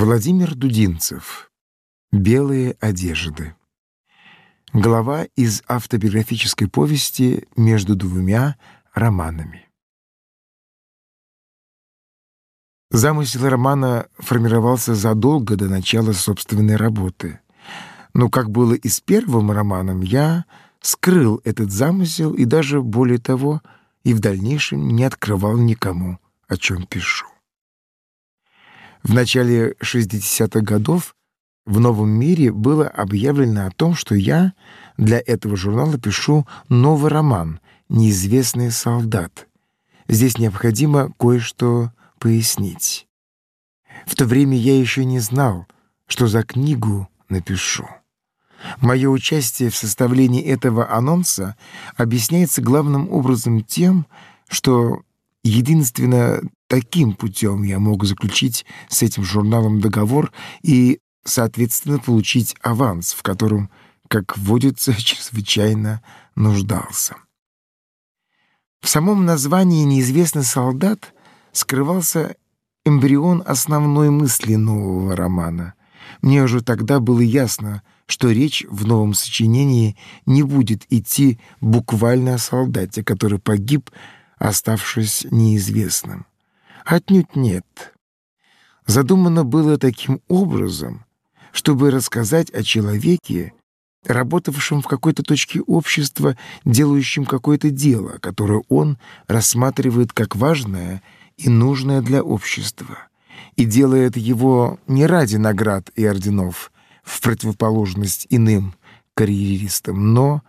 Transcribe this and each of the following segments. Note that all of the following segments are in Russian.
Владимир Дудинцев. Белые одежды. Глава из автобиографической повести «Между двумя романами». Замысел романа формировался задолго до начала собственной работы. Но, как было и с первым романом, я скрыл этот замысел и даже, более того, и в дальнейшем не открывал никому, о чем пишу. В начале 60-х годов в «Новом мире» было объявлено о том, что я для этого журнала пишу новый роман «Неизвестный солдат». Здесь необходимо кое-что пояснить. В то время я еще не знал, что за книгу напишу. Мое участие в составлении этого анонса объясняется главным образом тем, что единственно Таким путем я мог заключить с этим журналом договор и, соответственно, получить аванс, в котором, как водится, чрезвычайно нуждался. В самом названии «Неизвестный солдат» скрывался эмбрион основной мысли нового романа. Мне уже тогда было ясно, что речь в новом сочинении не будет идти буквально о солдате, который погиб, оставшись неизвестным. Отнюдь нет. Задумано было таким образом, чтобы рассказать о человеке, работавшем в какой-то точке общества, делающем какое-то дело, которое он рассматривает как важное и нужное для общества, и делает его не ради наград и орденов, в противоположность иным карьеристам, но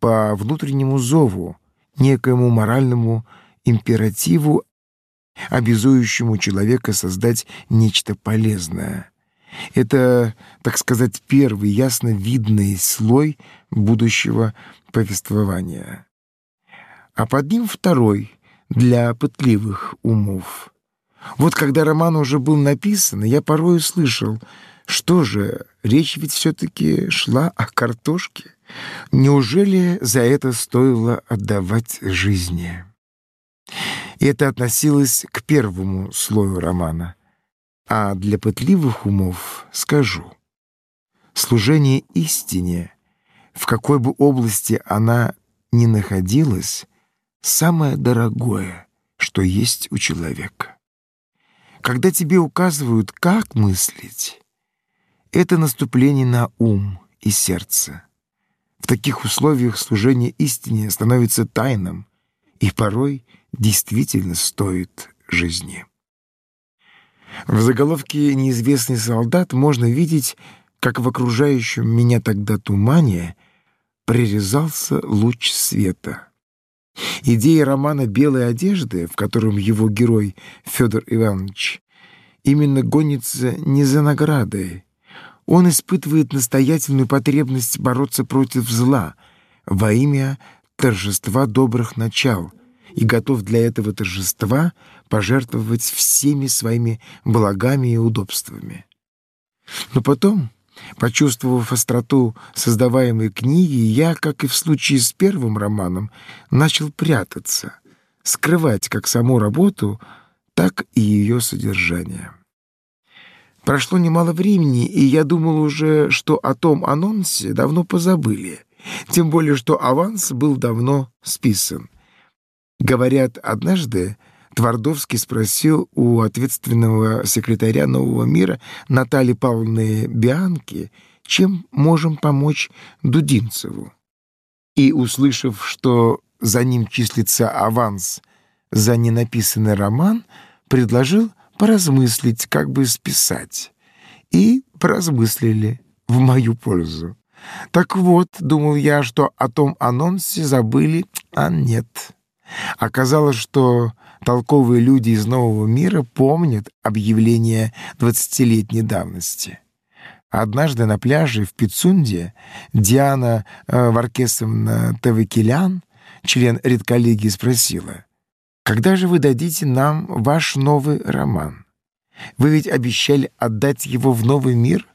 по внутреннему зову, некоему моральному императиву обязующему человека создать нечто полезное. Это, так сказать, первый ясно видный слой будущего повествования. А под ним второй для пытливых умов. Вот когда роман уже был написан, я порой слышал, что же, речь ведь все-таки шла о картошке. Неужели за это стоило отдавать жизни? И это относилось к первому слою романа. А для пытливых умов скажу. Служение истине, в какой бы области она ни находилась, самое дорогое, что есть у человека. Когда тебе указывают, как мыслить, это наступление на ум и сердце. В таких условиях служение истине становится тайным и порой действительно стоит жизни. В заголовке «Неизвестный солдат» можно видеть, как в окружающем меня тогда тумане прорезался луч света. Идея романа «Белые одежды», в котором его герой Федор Иванович именно гонится не за наградой. Он испытывает настоятельную потребность бороться против зла во имя торжества добрых начал — и готов для этого торжества пожертвовать всеми своими благами и удобствами. Но потом, почувствовав остроту создаваемой книги, я, как и в случае с первым романом, начал прятаться, скрывать как саму работу, так и ее содержание. Прошло немало времени, и я думал уже, что о том анонсе давно позабыли, тем более что аванс был давно списан. Говорят, однажды Твардовский спросил у ответственного секретаря «Нового мира» Натальи Павловны Бианки, чем можем помочь Дудинцеву. И, услышав, что за ним числится аванс за ненаписанный роман, предложил поразмыслить, как бы списать. И поразмыслили в мою пользу. Так вот, думал я, что о том анонсе забыли, а нет. Оказалось, что толковые люди из нового мира помнят объявление двадцатилетней давности. Однажды на пляже в Пицунде Диана э, Варкесовна Тавакелян, член редколлегии, спросила, «Когда же вы дадите нам ваш новый роман? Вы ведь обещали отдать его в новый мир?»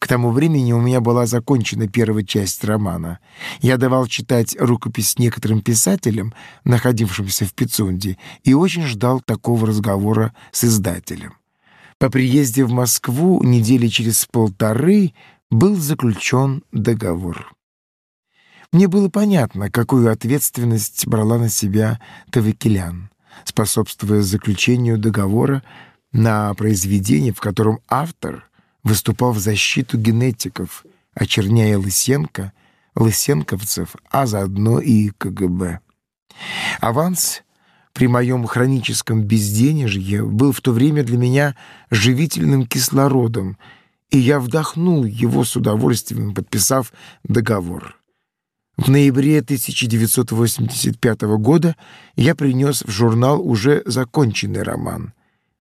К тому времени у меня была закончена первая часть романа. Я давал читать рукопись некоторым писателям, находившимся в Пицунде, и очень ждал такого разговора с издателем. По приезде в Москву недели через полторы был заключен договор. Мне было понятно, какую ответственность брала на себя Тавекелян, способствуя заключению договора на произведение, в котором автор выступал в защиту генетиков, очерняя Лысенко, лысенковцев, а заодно и КГБ. Аванс при моем хроническом безденежье был в то время для меня живительным кислородом, и я вдохнул его с удовольствием, подписав договор. В ноябре 1985 года я принес в журнал уже законченный роман,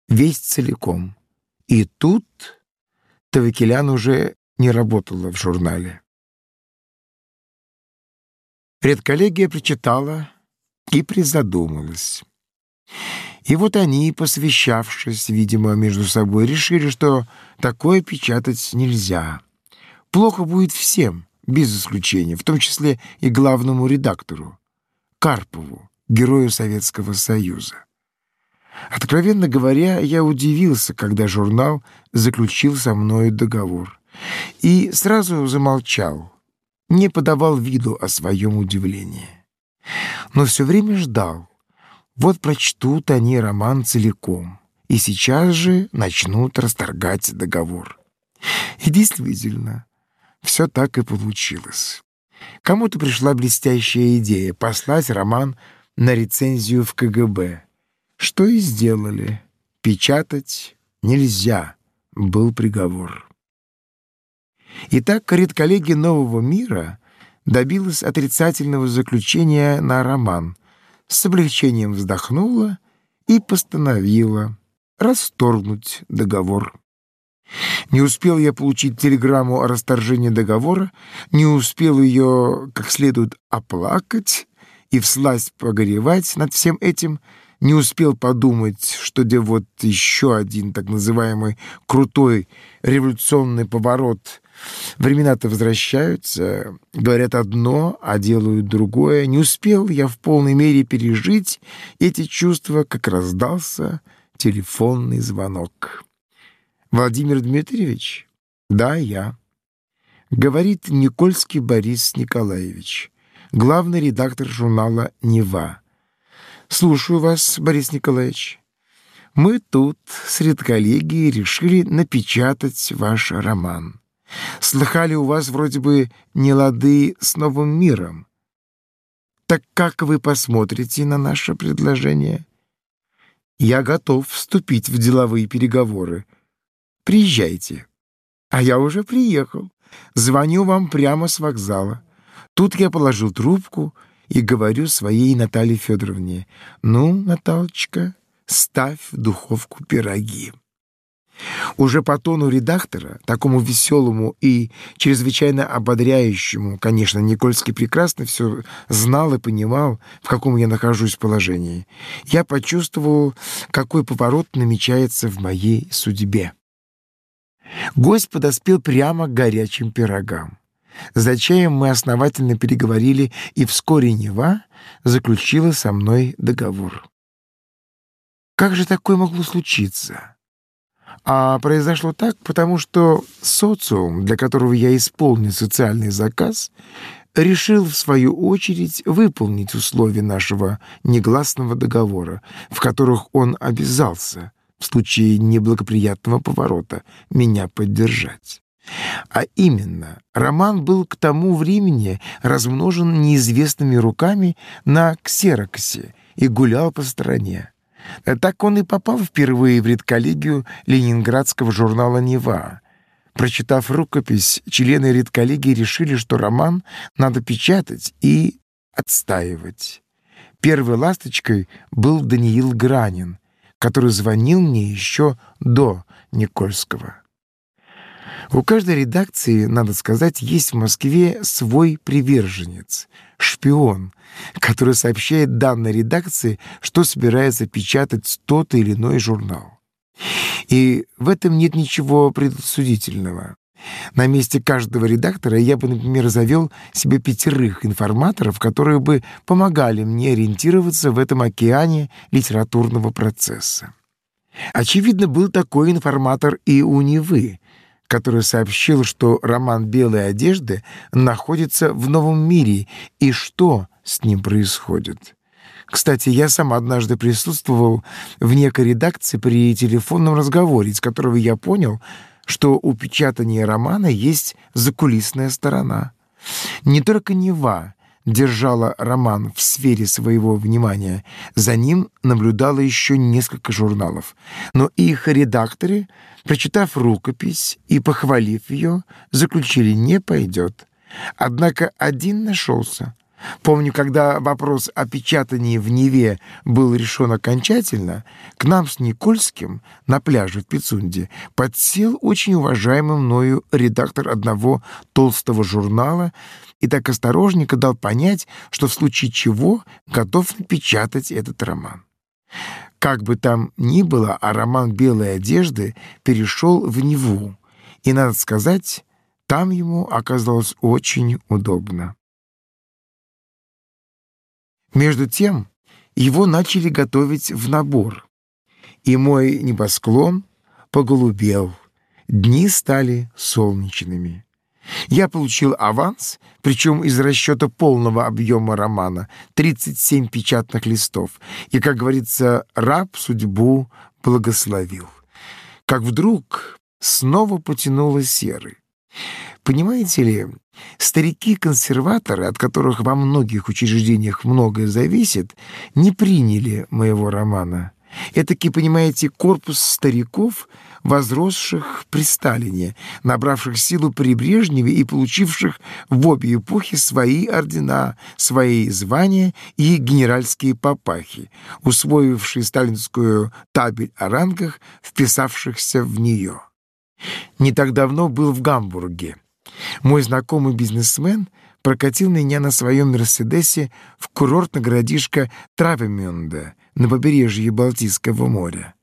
весь целиком. И тут Тавакелян уже не работала в журнале. Редколлегия прочитала и призадумалась. И вот они, посвящавшись, видимо, между собой, решили, что такое печатать нельзя. Плохо будет всем, без исключения, в том числе и главному редактору, Карпову, герою Советского Союза. Откровенно говоря, я удивился, когда журнал заключил со мною договор. И сразу замолчал, не подавал виду о своем удивлении. Но все время ждал. Вот прочтут они роман целиком, и сейчас же начнут расторгать договор. И действительно, все так и получилось. Кому-то пришла блестящая идея послать роман на рецензию в КГБ. Что и сделали. Печатать нельзя, был приговор. Итак, редколлегия «Нового мира» добилась отрицательного заключения на роман, с облегчением вздохнула и постановила расторгнуть договор. Не успел я получить телеграмму о расторжении договора, не успел ее как следует оплакать и всласть погоревать над всем этим, не успел подумать, что где вот еще один так называемый крутой революционный поворот Времена-то возвращаются, говорят одно, а делают другое. Не успел я в полной мере пережить эти чувства, как раздался телефонный звонок. «Владимир Дмитриевич?» «Да, я». Говорит Никольский Борис Николаевич, главный редактор журнала «Нева». «Слушаю вас, Борис Николаевич. Мы тут с редколлегией решили напечатать ваш роман». Слыхали, у вас вроде бы не лады с новым миром. Так как вы посмотрите на наше предложение? Я готов вступить в деловые переговоры. Приезжайте. А я уже приехал. Звоню вам прямо с вокзала. Тут я положил трубку и говорю своей Наталье Федоровне: "Ну, Наталочка, ставь в духовку пироги". Уже по тону редактора, такому веселому и чрезвычайно ободряющему, конечно, Никольский прекрасно все знал и понимал, в каком я нахожусь положении, я почувствовал, какой поворот намечается в моей судьбе. Гость подоспел прямо к горячим пирогам. За чаем мы основательно переговорили, и вскоре Нева заключила со мной договор. Как же такое могло случиться? А произошло так, потому что социум, для которого я исполнил социальный заказ, решил, в свою очередь, выполнить условия нашего негласного договора, в которых он обязался в случае неблагоприятного поворота меня поддержать. А именно, роман был к тому времени размножен неизвестными руками на ксероксе и гулял по стране. Так он и попал впервые в редколлегию ленинградского журнала «Нева». Прочитав рукопись, члены редколлегии решили, что роман надо печатать и отстаивать. Первой ласточкой был Даниил Гранин, который звонил мне еще до Никольского. У каждой редакции, надо сказать, есть в Москве свой приверженец, шпион, который сообщает данной редакции, что собирается печатать тот или иной журнал. И в этом нет ничего предосудительного. На месте каждого редактора я бы, например, завел себе пятерых информаторов, которые бы помогали мне ориентироваться в этом океане литературного процесса. Очевидно, был такой информатор и у Невы, который сообщил, что роман «Белые одежды» находится в новом мире и что с ним происходит. Кстати, я сам однажды присутствовал в некой редакции при телефонном разговоре, из которого я понял, что у печатания романа есть закулисная сторона. Не только Нева держала роман в сфере своего внимания, за ним наблюдало еще несколько журналов. Но их редакторы, прочитав рукопись и похвалив ее, заключили «не пойдет». Однако один нашелся. Помню, когда вопрос о печатании в Неве был решен окончательно, к нам с Никольским на пляже в Пицунде подсел очень уважаемый мною редактор одного толстого журнала и так осторожненько дал понять, что в случае чего готов напечатать этот роман. Как бы там ни было, а роман «Белые одежды» перешел в Неву, и, надо сказать, там ему оказалось очень удобно. Между тем его начали готовить в набор, и мой небосклон поголубел, дни стали солнечными. Я получил аванс, причем из расчета полного объема романа, 37 печатных листов, и, как говорится, раб судьбу благословил. Как вдруг снова потянуло серы. Понимаете ли, старики-консерваторы, от которых во многих учреждениях многое зависит, не приняли моего романа. Этакий, понимаете, корпус стариков, возросших при Сталине, набравших силу при Брежневе и получивших в обе эпохи свои ордена, свои звания и генеральские папахи, усвоившие сталинскую табель о рангах, вписавшихся в нее. Не так давно был в Гамбурге. Мой знакомый бизнесмен прокатил меня на своем «Мерседесе» в курортное городишко Травемюнде на побережье Балтийского моря.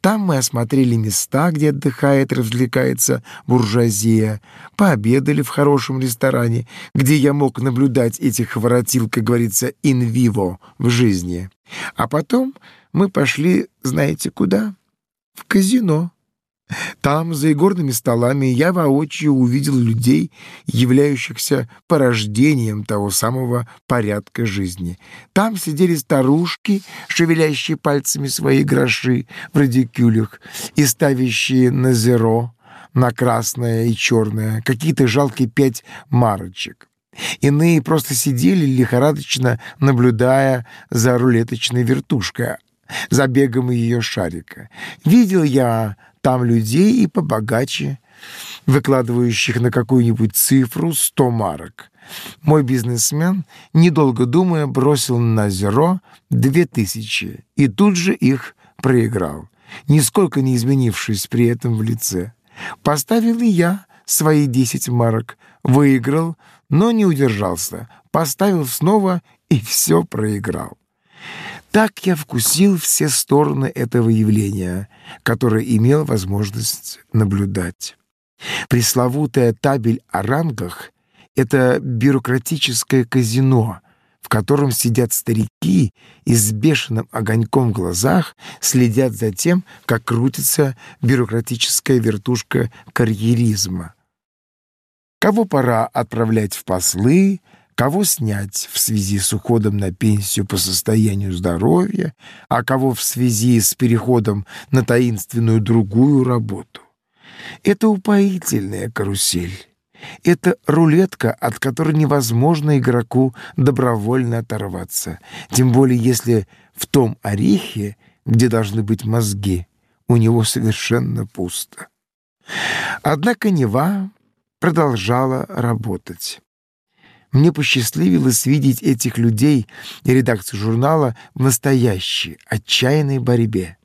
Там мы осмотрели места, где отдыхает и развлекается буржуазия, пообедали в хорошем ресторане, где я мог наблюдать этих воротил, как говорится, in vivo в жизни. А потом мы пошли, знаете куда? В казино. Там, за игорными столами, я воочию увидел людей, являющихся порождением того самого порядка жизни. Там сидели старушки, шевелящие пальцами свои гроши в радикюлях и ставящие на зеро, на красное и черное, какие-то жалкие пять марочек. Иные просто сидели, лихорадочно наблюдая за рулеточной вертушкой, за бегом ее шарика. Видел я там людей и побогаче, выкладывающих на какую-нибудь цифру сто марок. Мой бизнесмен, недолго думая, бросил на зеро две тысячи и тут же их проиграл, нисколько не изменившись при этом в лице. Поставил и я свои десять марок, выиграл, но не удержался, поставил снова и все проиграл. Так я вкусил все стороны этого явления, которое имел возможность наблюдать. Пресловутая табель о рангах — это бюрократическое казино, в котором сидят старики и с бешеным огоньком в глазах следят за тем, как крутится бюрократическая вертушка карьеризма. Кого пора отправлять в послы, кого снять в связи с уходом на пенсию по состоянию здоровья, а кого в связи с переходом на таинственную другую работу. Это упоительная карусель. Это рулетка, от которой невозможно игроку добровольно оторваться, тем более если в том орехе, где должны быть мозги, у него совершенно пусто. Однако Нева продолжала работать. Мне посчастливилось видеть этих людей и редакцию журнала в настоящей, отчаянной борьбе.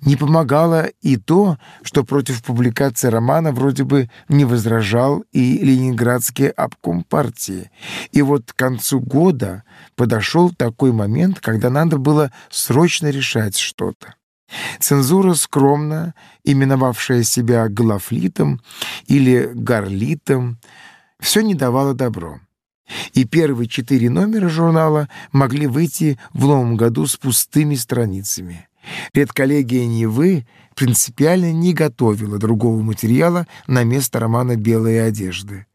Не помогало и то, что против публикации романа вроде бы не возражал и Ленинградский обком партии. И вот к концу года подошел такой момент, когда надо было срочно решать что-то. Цензура, скромно именовавшая себя глафлитом или горлитом, все не давала добро и первые четыре номера журнала могли выйти в новом году с пустыми страницами. Редколлегия Невы принципиально не готовила другого материала на место романа «Белые одежды».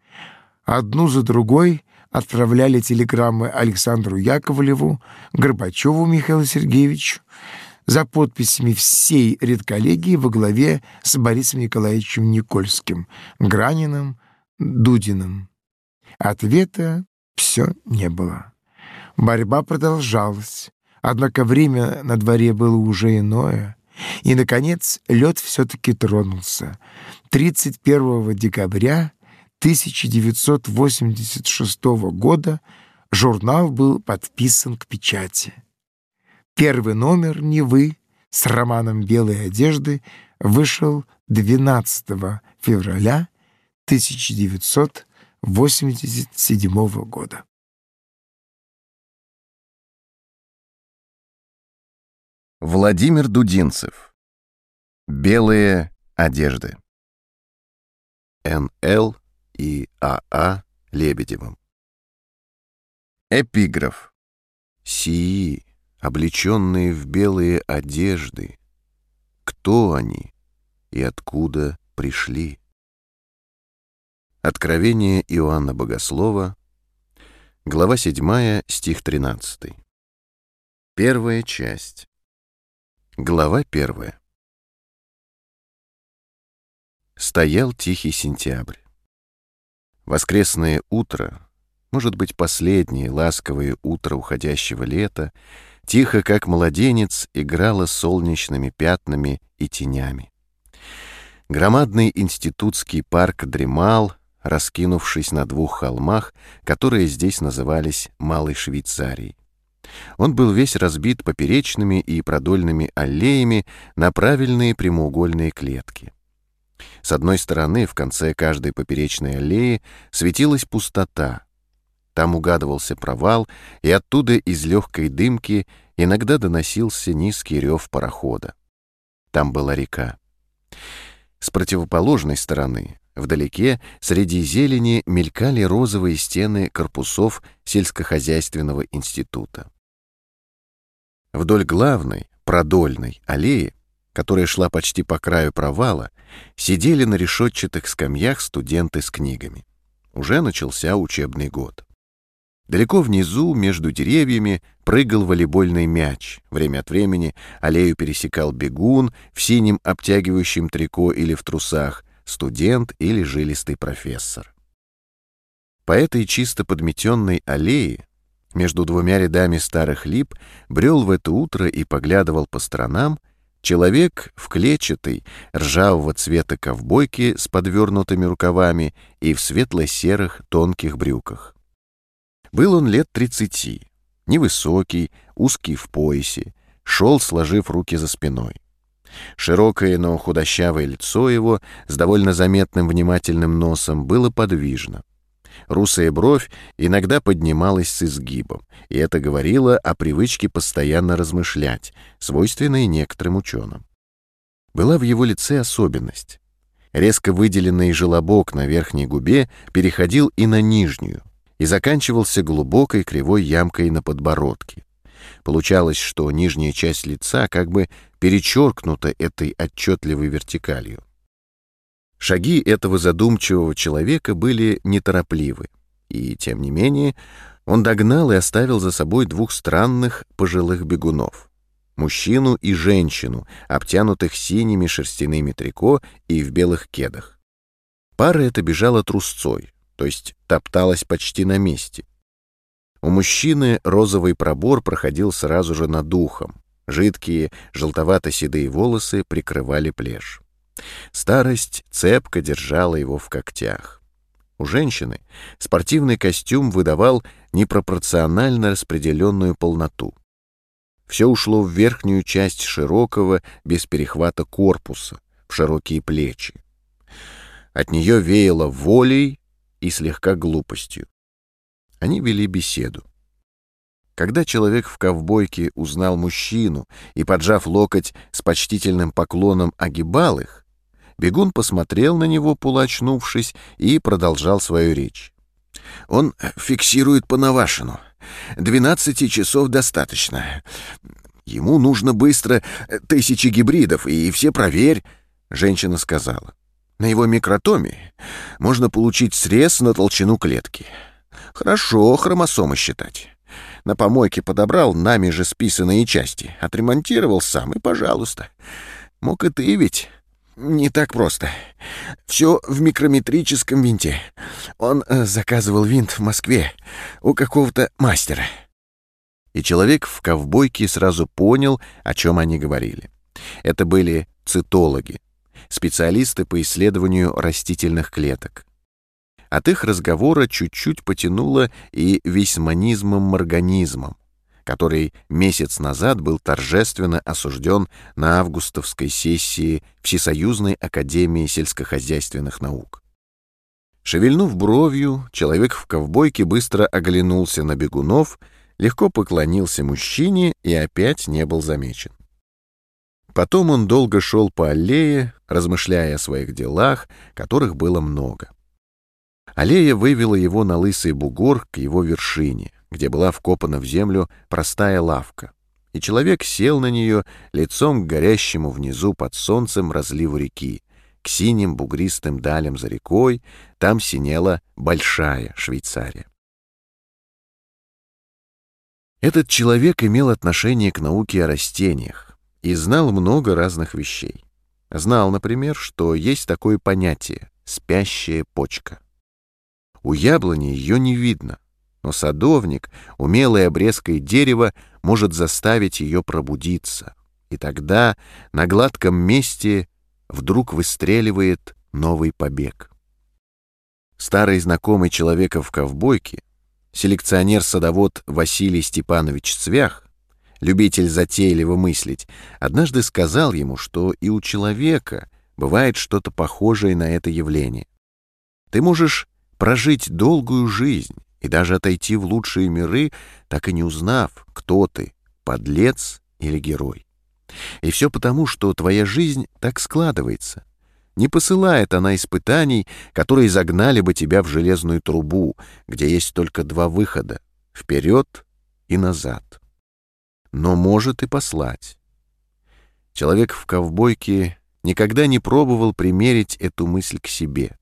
Одну за другой отправляли телеграммы Александру Яковлеву, Горбачеву Михаилу Сергеевичу за подписями всей редколлегии во главе с Борисом Николаевичем Никольским, Граниным, Дудиным. Ответа все не было. Борьба продолжалась, однако время на дворе было уже иное. И, наконец, лед все-таки тронулся. 31 декабря 1986 года журнал был подписан к печати. Первый номер «Невы» с романом «Белые одежды» вышел 12 февраля 1987 года. Владимир Дудинцев. Белые одежды. Н.Л и А.А. А Лебедевым. Эпиграф. Сии, облеченные в белые одежды, кто они и откуда пришли? Откровение Иоанна Богослова, глава 7, стих 13. Первая часть. Глава первая. Стоял тихий сентябрь. Воскресное утро, может быть, последнее ласковое утро уходящего лета, тихо, как младенец, играло солнечными пятнами и тенями. Громадный институтский парк дремал, раскинувшись на двух холмах, которые здесь назывались Малой Швейцарией. Он был весь разбит поперечными и продольными аллеями на правильные прямоугольные клетки. С одной стороны, в конце каждой поперечной аллеи светилась пустота. Там угадывался провал, и оттуда из легкой дымки иногда доносился низкий рев парохода. Там была река. С противоположной стороны, вдалеке, среди зелени мелькали розовые стены корпусов сельскохозяйственного института. Вдоль главной, продольной аллеи которая шла почти по краю провала, сидели на решетчатых скамьях студенты с книгами. Уже начался учебный год. Далеко внизу, между деревьями, прыгал волейбольный мяч. Время от времени аллею пересекал бегун в синем обтягивающем трико или в трусах, студент или жилистый профессор. По этой чисто подметенной аллее между двумя рядами старых лип брел в это утро и поглядывал по сторонам Человек в клетчатой, ржавого цвета ковбойке с подвернутыми рукавами и в светло-серых тонких брюках. Был он лет тридцати, невысокий, узкий в поясе, шел, сложив руки за спиной. Широкое, но худощавое лицо его с довольно заметным внимательным носом было подвижно. Русая бровь иногда поднималась с изгибом, и это говорило о привычке постоянно размышлять, свойственной некоторым ученым. Была в его лице особенность. Резко выделенный желобок на верхней губе переходил и на нижнюю, и заканчивался глубокой кривой ямкой на подбородке. Получалось, что нижняя часть лица как бы перечеркнута этой отчетливой вертикалью. Шаги этого задумчивого человека были неторопливы, и, тем не менее, он догнал и оставил за собой двух странных пожилых бегунов — мужчину и женщину, обтянутых синими шерстяными трико и в белых кедах. Пара эта бежала трусцой, то есть топталась почти на месте. У мужчины розовый пробор проходил сразу же над ухом, жидкие желтовато-седые волосы прикрывали плешь. Старость цепко держала его в когтях. У женщины спортивный костюм выдавал непропорционально распределенную полноту. Все ушло в верхнюю часть широкого, без перехвата корпуса, в широкие плечи. От нее веяло волей и слегка глупостью. Они вели беседу. Когда человек в ковбойке узнал мужчину и, поджав локоть, с почтительным поклоном огибал их, Бегун посмотрел на него, полуочнувшись, и продолжал свою речь. «Он фиксирует по Навашину. Двенадцати часов достаточно. Ему нужно быстро э, тысячи гибридов, и все проверь, — женщина сказала. На его микротоме можно получить срез на толщину клетки. Хорошо хромосомы считать. На помойке подобрал нами же списанные части, отремонтировал сам, и пожалуйста. Мог и ты ведь. Не так просто. Все в микрометрическом винте. Он э, заказывал винт в Москве у какого-то мастера. И человек в ковбойке сразу понял, о чем они говорили. Это были цитологи, специалисты по исследованию растительных клеток. От их разговора чуть-чуть потянуло и весьманизмом-морганизмом, который месяц назад был торжественно осужден на августовской сессии Всесоюзной академии сельскохозяйственных наук. Шевельнув бровью, человек в ковбойке быстро оглянулся на бегунов, легко поклонился мужчине и опять не был замечен. Потом он долго шел по аллее, размышляя о своих делах, которых было много. Аллея вывела его на лысый бугор к его вершине, где была вкопана в землю простая лавка, и человек сел на нее лицом к горящему внизу под солнцем разливу реки, к синим бугристым далям за рекой, там синела большая Швейцария. Этот человек имел отношение к науке о растениях, и знал много разных вещей. Знал, например, что есть такое понятие — спящая почка. У яблони ее не видно, но садовник, умелой обрезкой дерева, может заставить ее пробудиться, и тогда на гладком месте вдруг выстреливает новый побег. Старый знакомый человека в ковбойке, селекционер-садовод Василий Степанович Цвях, любитель затейливо мыслить, однажды сказал ему, что и у человека бывает что-то похожее на это явление. Ты можешь прожить долгую жизнь и даже отойти в лучшие миры, так и не узнав, кто ты, подлец или герой. И все потому, что твоя жизнь так складывается. Не посылает она испытаний, которые загнали бы тебя в железную трубу, где есть только два выхода — вперед и назад но может и послать. Человек в ковбойке никогда не пробовал примерить эту мысль к себе,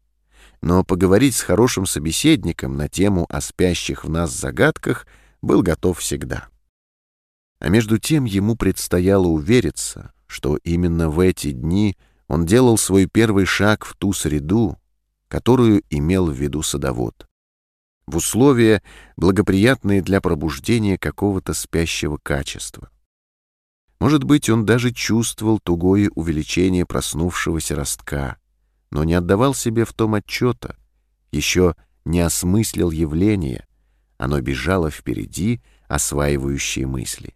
но поговорить с хорошим собеседником на тему о спящих в нас загадках был готов всегда. А между тем ему предстояло увериться, что именно в эти дни он делал свой первый шаг в ту среду, которую имел в виду садовод в условия, благоприятные для пробуждения какого-то спящего качества. Может быть, он даже чувствовал тугое увеличение проснувшегося ростка, но не отдавал себе в том отчета, еще не осмыслил явление, оно бежало впереди, осваивающие мысли.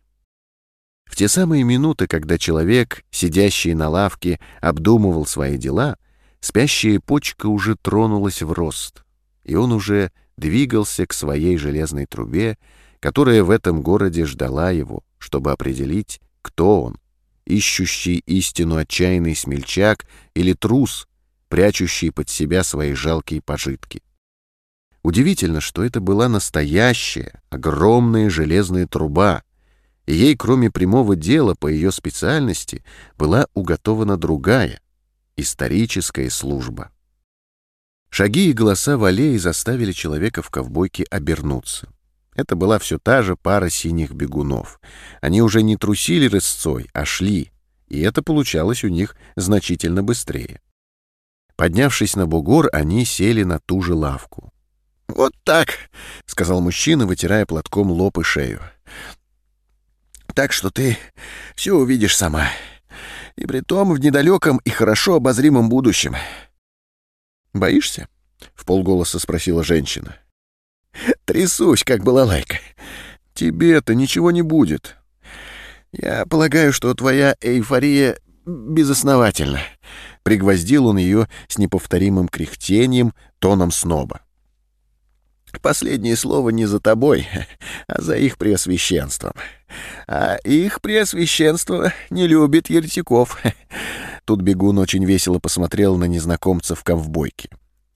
В те самые минуты, когда человек, сидящий на лавке, обдумывал свои дела, спящая почка уже тронулась в рост, и он уже двигался к своей железной трубе, которая в этом городе ждала его, чтобы определить, кто он, ищущий истину отчаянный смельчак или трус, прячущий под себя свои жалкие пожитки. Удивительно, что это была настоящая, огромная железная труба, и ей, кроме прямого дела по ее специальности, была уготована другая, историческая служба. Шаги и голоса в аллее заставили человека в ковбойке обернуться. Это была все та же пара синих бегунов. Они уже не трусили рысцой, а шли, и это получалось у них значительно быстрее. Поднявшись на бугор, они сели на ту же лавку. «Вот так», — сказал мужчина, вытирая платком лоб и шею. «Так что ты все увидишь сама. И при том в недалеком и хорошо обозримом будущем. «Боишься?» — в полголоса спросила женщина. «Трясусь, как балалайка. Тебе-то ничего не будет. Я полагаю, что твоя эйфория безосновательна». Пригвоздил он ее с неповторимым кряхтением, тоном сноба. Последнее слово не за тобой, а за их преосвященством. А их преосвященство не любит еретиков. Тут бегун очень весело посмотрел на незнакомца в ковбойке.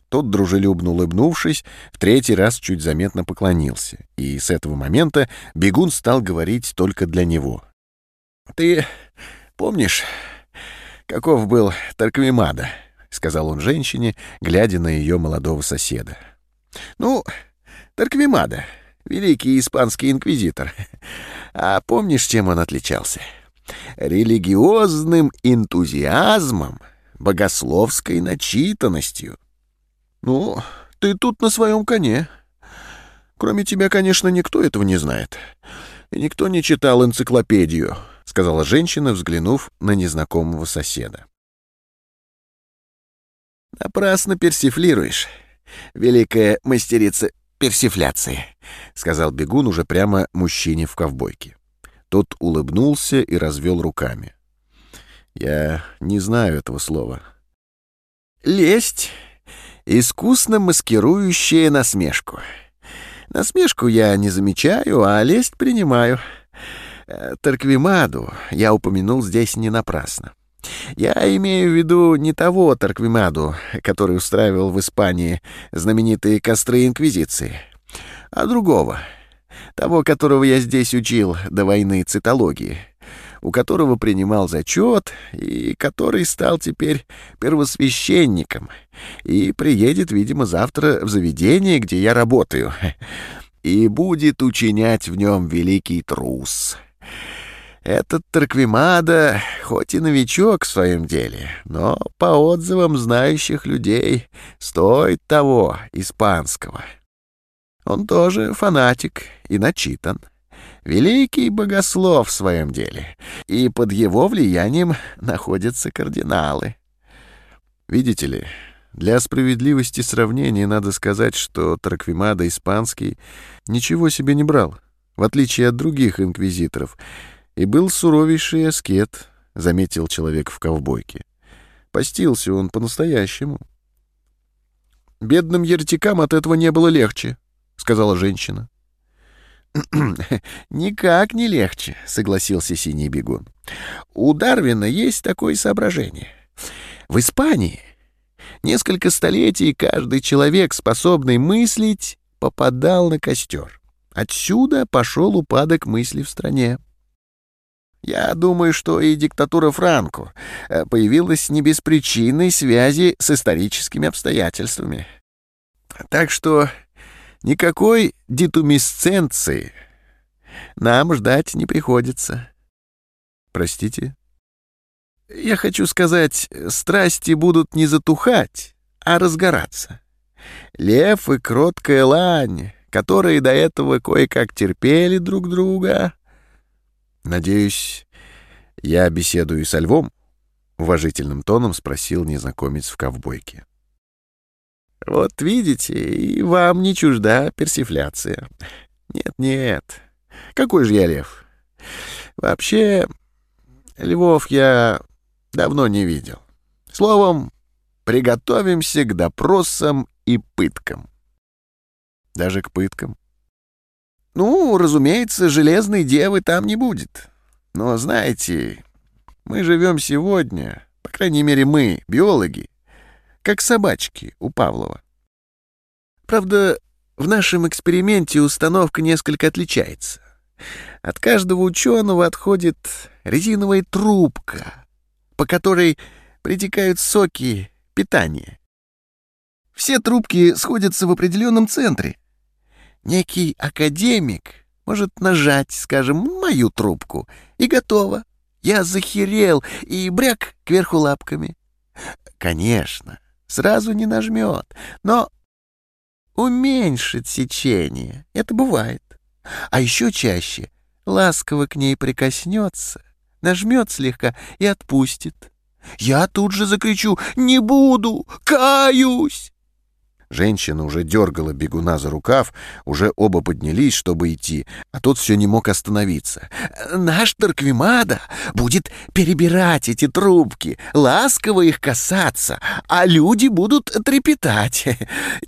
Тот, дружелюбно улыбнувшись, в третий раз чуть заметно поклонился, и с этого момента бегун стал говорить только для него. «Ты помнишь, каков был Тарквимада?» — сказал он женщине, глядя на ее молодого соседа. «Ну, Тарквимада, великий испанский инквизитор. А помнишь, чем он отличался? Религиозным энтузиазмом, богословской начитанностью. Ну, ты тут на своем коне. Кроме тебя, конечно, никто этого не знает. И никто не читал энциклопедию, — сказала женщина, взглянув на незнакомого соседа. «Напрасно персифлируешь, великая мастерица персифляции», — сказал бегун уже прямо мужчине в ковбойке. Тот улыбнулся и развел руками. «Я не знаю этого слова». «Лесть, искусно маскирующая насмешку. Насмешку я не замечаю, а лесть принимаю. Тарквимаду я упомянул здесь не напрасно. Я имею в виду не того Тарквимаду, который устраивал в Испании знаменитые костры Инквизиции, а другого, того, которого я здесь учил до войны цитологии, у которого принимал зачет и который стал теперь первосвященником и приедет, видимо, завтра в заведение, где я работаю, и будет учинять в нем великий трус». Этот Тарквимада, хоть и новичок в своем деле, но по отзывам знающих людей стоит того испанского. Он тоже фанатик и начитан. Великий богослов в своем деле, и под его влиянием находятся кардиналы. Видите ли, для справедливости сравнения надо сказать, что Тарквимада испанский ничего себе не брал, в отличие от других инквизиторов — и был суровейший аскет, — заметил человек в ковбойке. Постился он по-настоящему. «Бедным еретикам от этого не было легче», — сказала женщина. «Никак не легче», — согласился синий бегун. «У Дарвина есть такое соображение. В Испании несколько столетий каждый человек, способный мыслить, попадал на костер. Отсюда пошел упадок мысли в стране. Я думаю, что и диктатура Франко э, появилась не без причинной связи с историческими обстоятельствами. Так что никакой детумисценции нам ждать не приходится. Простите? Я хочу сказать, страсти будут не затухать, а разгораться. Лев и кроткая лань, которые до этого кое-как терпели друг друга, «Надеюсь, я беседую со львом?» — уважительным тоном спросил незнакомец в ковбойке. «Вот видите, и вам не чужда персифляция. Нет-нет, какой же я лев? Вообще, львов я давно не видел. Словом, приготовимся к допросам и пыткам». «Даже к пыткам?» Ну, разумеется, железной девы там не будет. Но, знаете, мы живем сегодня, по крайней мере мы, биологи, как собачки у Павлова. Правда, в нашем эксперименте установка несколько отличается. От каждого ученого отходит резиновая трубка, по которой притекают соки питания. Все трубки сходятся в определенном центре, Некий академик может нажать, скажем, мою трубку, и готово. Я захерел и бряк кверху лапками. Конечно, сразу не нажмет, но уменьшит сечение. Это бывает. А еще чаще ласково к ней прикоснется, нажмет слегка и отпустит. Я тут же закричу «Не буду! Каюсь!» Женщина уже дергала бегуна за рукав, уже оба поднялись, чтобы идти, а тот все не мог остановиться. «Наш Тарквимада будет перебирать эти трубки, ласково их касаться, а люди будут трепетать.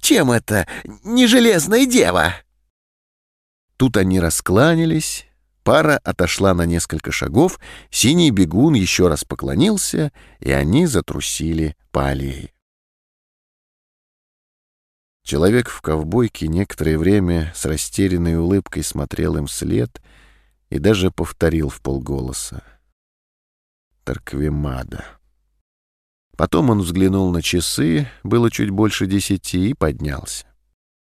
Чем это не железная дева?» Тут они раскланялись, пара отошла на несколько шагов, синий бегун еще раз поклонился, и они затрусили по аллее. Человек в ковбойке некоторое время с растерянной улыбкой смотрел им вслед и даже повторил в полголоса. Торквемада. Потом он взглянул на часы, было чуть больше десяти, и поднялся.